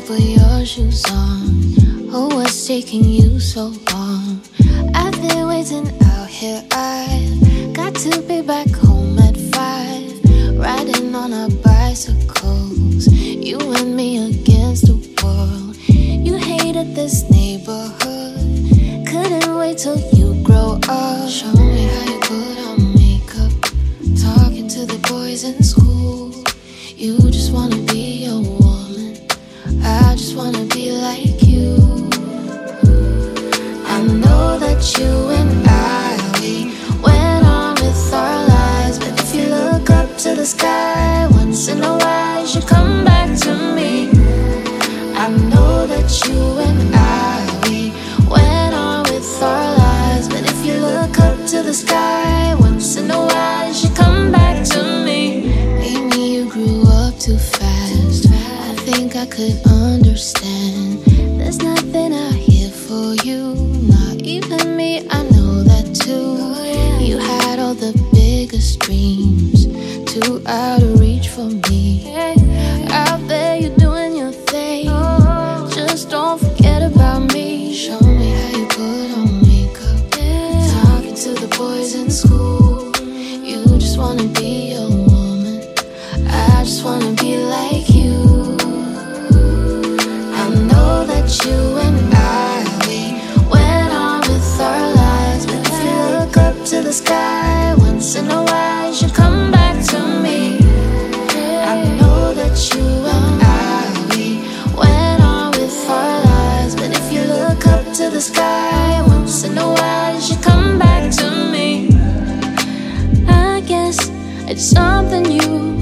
put your shoes on. Oh, what's taking you so long? I've been waiting out here. I've got to be back home at five. Riding on our bicycles. You and me against the world. You hated this neighborhood. Couldn't wait till the sky once in a while, you come back to me. I know that you and I we went on with our lives, but if you look up to the sky once in a while, you come back to me. Maybe you grew up too fast. I think I could understand. There's nothing out here for you, not even me. I know that too. You had all the biggest dreams, out of reach for me. Out there, you're doing your thing. Just don't forget about me. Show me how you put on makeup. Talking to the boys in school. something new.